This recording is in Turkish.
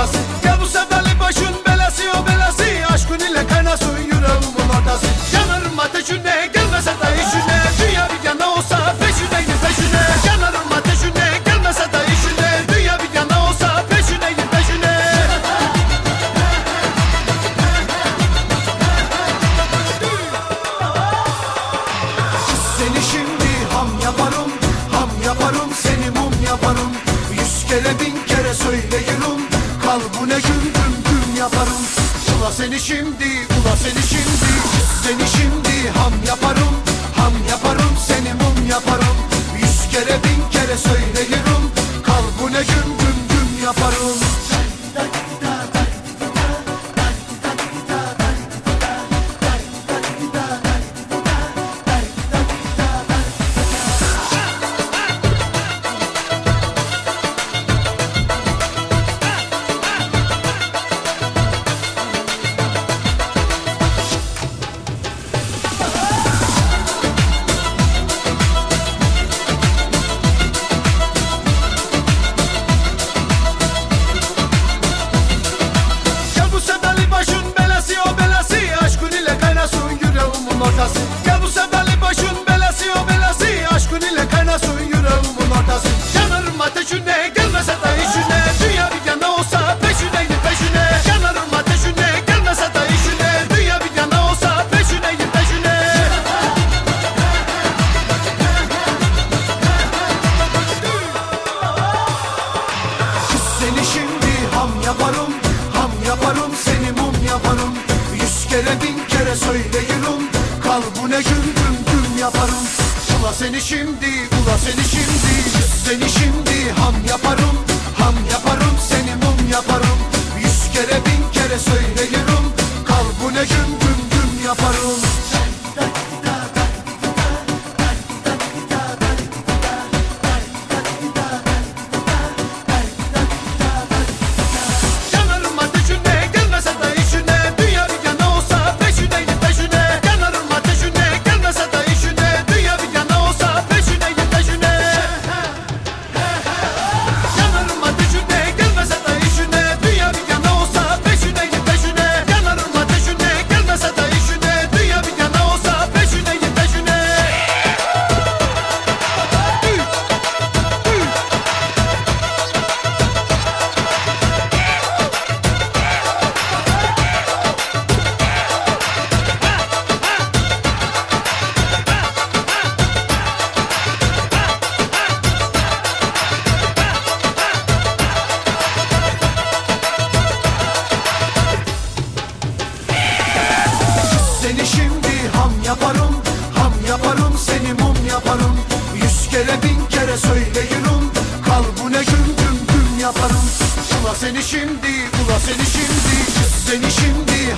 ortası söyleyirim Kalbine güm güm güm yaparım. Ula seni şimdi, ula seni şimdi. Seni şimdi yüreğimin ortası. Gel bu sevdalı başın belası o belası. Aşkın ile kaynasın yüreğimin ortası. Yanarım ateşine gelmese de işine. Dünya bir yana olsa peşine gir peşine. Yanarım ateşine gelmese de işine. Dünya bir yana olsa peşine. Gir peşine Seni şimdi ham yaparım Ham yaparım. Seni mum yaparım. Yüz kere bin kere söyleyirim Kalbine güm güm güm yaparım. Ula seni şimdi, ula seni şimdi Seni şimdi ham yaparım yaparım. Yüz kere bin kere söyleyirim Kalbine güm güm güm yaparım. Ula seni şimdi, ula seni şimdi. Seni şimdi